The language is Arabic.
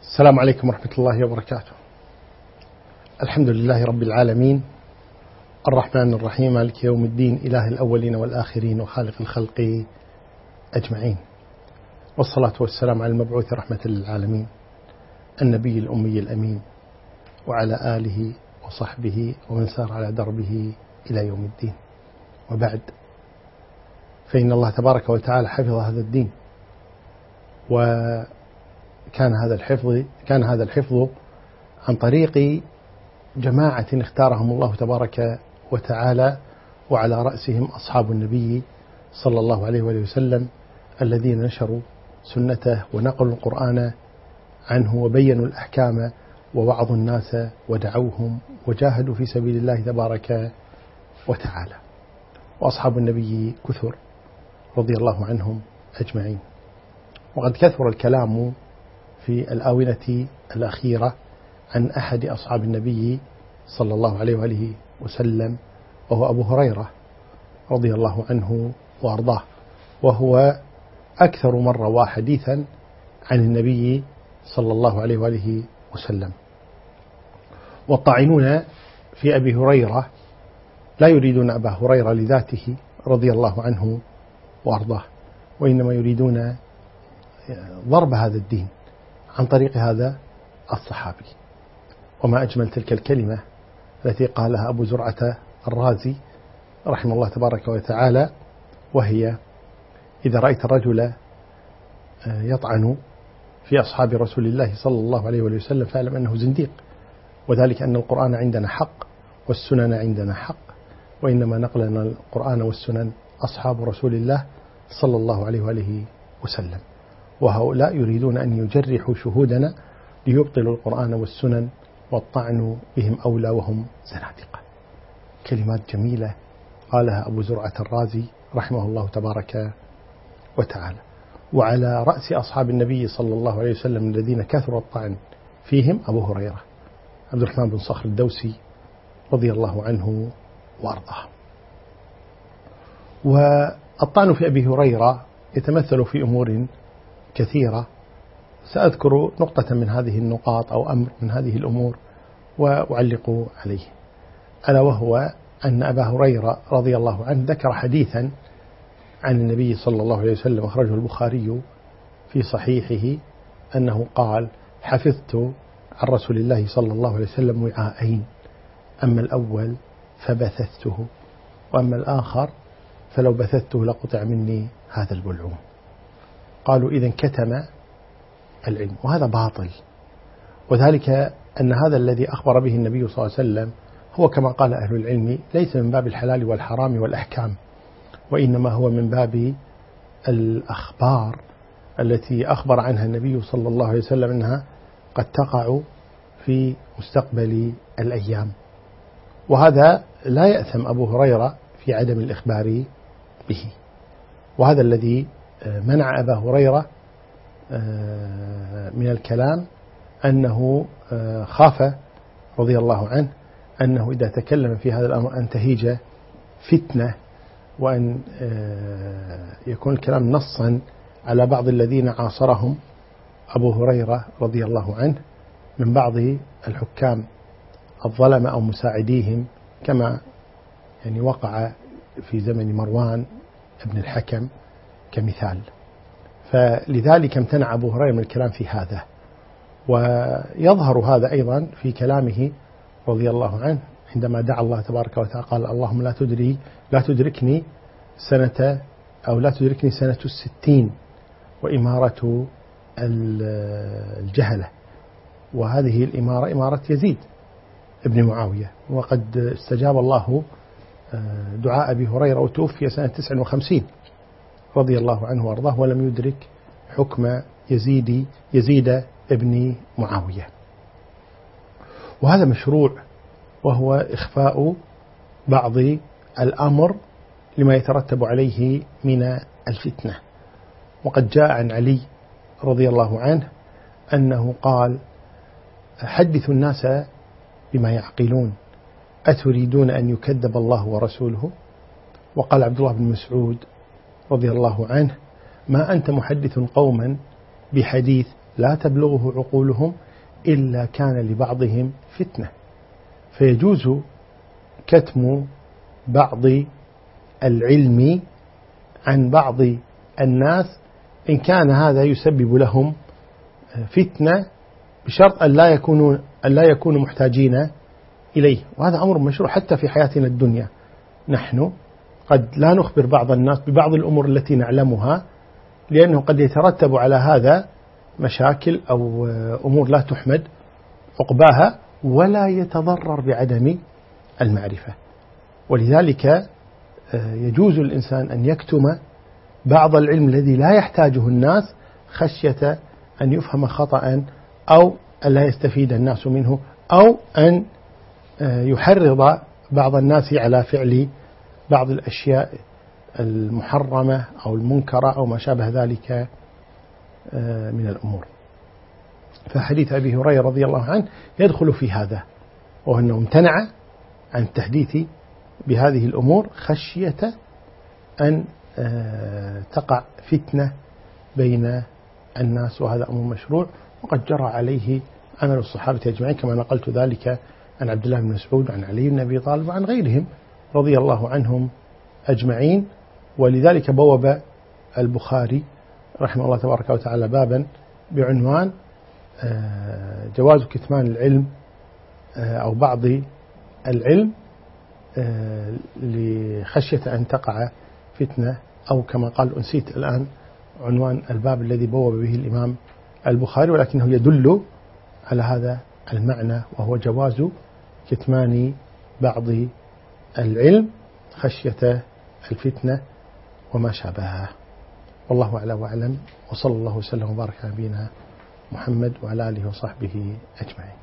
السلام عليكم ورحمة الله وبركاته. الحمد لله رب العالمين. الرحمن الرحيم. مالك يوم الدين. إله الأولين والآخرين وخالق الخلق أجمعين. والصلاة والسلام على المبعوث رحمة للعالمين. النبي الأمي الأمين. وعلى آله وصحبه ومن سار على دربه إلى يوم الدين. وبعد. فإن الله تبارك وتعالى حفظ هذا الدين. وكان هذا الحفظ كان هذا الحفظ عن طريق جماعة اختارهم الله تبارك وتعالى وعلى رأسهم أصحاب النبي صلى الله عليه وآله وسلم الذين نشروا سنته ونقلوا القرآن عنه وبينوا الأحكام ووعظوا الناس ودعوهم وجاهدوا في سبيل الله تبارك وتعالى. وأصحاب النبي كثر رضي الله عنهم أجمعين. وقد كثر الكلام في الآونة الأخيرة عن أحد أصحاب النبي صلى الله عليه وآله وسلم وهو أبو هريرة رضي الله عنه وأرضاه. وهو أكثر من روى حديثا عن النبي صلى الله عليه وآله وسلم. والطاعنون في أبي هريرة لا يريدون أبا هريرة لذاته رضي الله عنه وأرضاه وإنما يريدون ضرب هذا الدين. عن طريق هذا الصحابي. وما أجمل تلك الكلمة التي قالها أبو زرعة الرازي رحمه الله تبارك وتعالى وهي إذا رأيت الرجل آه، يطعن في أصحاب رسول الله صلى الله عليه وسلم فاعلم أنه زنديق وذلك أن القرآن عندنا حق والسنن عندنا حق وإنما نقلنا القرآن والسنن أصحاب رسول الله صلى الله عليه وآله وسلم. وهؤلاء يريدون أن يجرحوا شهودنا ليبطلوا القرآن والسنن والطعن بهم أولى وهم زنادقة. كلمات جميلة قالها أبو زرعة الرازي رحمه الله تبارك وتعالى. وعلى رأس أصحاب النبي صلى الله عليه وسلم الذين كثروا الطعن فيهم أبو هريرة. عبد الرحمن بن صخر الدوسي رضي الله عنه وأرضاه. والطعن في أبي هريرة يتمثل في أمور كثيرة. سأذكر نقطة من هذه النقاط أو أمر من هذه الأمور وأعلق عليه. ألا وهو أن أبا هريرة رضي الله عنه ذكر حديثا عن النبي صلى الله عليه وسلم أخرجه البخاري في صحيحه أنه قال حفظت عن رسول الله صلى الله عليه وسلم وعاءين أما الأول فبثثته وأما الآخر فلو بثثته لقطع مني هذا البلعوم. قالوا إذا كتم العلم وهذا باطل. وذلك أن هذا الذي أخبر به النبي صلى الله عليه وسلم هو كما قال أهل العلم ليس من باب الحلال والحرام والأحكام وإنما هو من باب الأخبار التي أخبر عنها النبي صلى الله عليه وسلم أنها قد تقع في مستقبل الأيام. وهذا لا يأثم أبو هريرة في عدم الإخبار به. وهذا الذي منع أبا هريرة آه، من الكلام أنه آه، خاف رضي الله عنه أنه إذا تكلم في هذا الأمر أن تهيج فتنة وأن يكون الكلام نصا على بعض الذين عاصرهم أبو هريرة رضي الله عنه من بعض الحكام الظلمة أو مساعديهم كما يعني وقع في زمن مروان بن الحكم. كمثال. فلذلك امتنع أبو هريرة من الكلام في هذا. ويظهر هذا أيضا في كلامه رضي الله عنه عندما دعا الله تبارك وتعالى قال اللهم لا تدري لا تدركني سنة أو لا تدركني سنة الستين وإمارة الجهلة. وهذه الإمارة إمارة يزيد ابن معاوية. وقد استجاب الله آه، دعاء أبي هريرة وتوفي سنة 59 رضي الله عنه وأرضاه ولم يدرك حكم يزيد يزيد ابن معاوية. وهذا مشروع وهو إخفاء بعض الأمر لما يترتب عليه من الفتنة. وقد جاء عن علي رضي الله عنه أنه قال حدثوا الناس بما يعقلون أتريدون أن يكذب الله ورسوله؟ وقال عبد الله بن مسعود رضي الله عنه ما أنت محدث قوما بحديث لا تبلغه عقولهم إلا كان لبعضهم فتنة. فيجوز كتم بعض العلم عن بعض الناس إن كان هذا يسبب لهم فتنة بشرط أن لا يكونوا أن لا يكونوا محتاجين إليه. وهذا أمر مشروع حتى في حياتنا الدنيا. نحن قد لا نخبر بعض الناس ببعض الأمور التي نعلمها لأنه قد يترتب على هذا مشاكل أو أمور لا تحمد عقباها ولا يتضرر بعدم المعرفة. ولذلك آه، يجوز الإنسان أن يكتم بعض العلم الذي لا يحتاجه الناس خشية أن يفهم خطأ أو أن لا يستفيد الناس منه أو أن آه، يحرض بعض الناس على فعل بعض الأشياء المحرمة أو المنكرة أو ما شابه ذلك آه، من الأمور. فحديث أبي هريرة رضي الله عنه يدخل في هذا وأنه امتنع عن التحديث بهذه الأمور خشية أن آه، تقع فتنة بين الناس وهذا أمر مشروع. وقد جرى عليه عمل الصحابة أجمعين كما نقلت ذلك عن عبد الله بن مسعود وعن علي بن أبي طالب وعن غيرهم. رضي الله عنهم أجمعين ولذلك بوب البخاري رحمه الله تبارك وتعالى بابا بعنوان آه، جواز كتمان العلم آه، أو بعض العلم آه، لخشية أن تقع فتنة أو كما قال أنسيت الآن عنوان الباب الذي بوب به الإمام البخاري ولكنه يدل على هذا المعنى وهو جواز كتمان بعض العلم خشية الفتنة وما شابهها. والله أعلى وأعلم وصلى الله وسلم وبارك على نبينا محمد وعلى آله وصحبه أجمعين.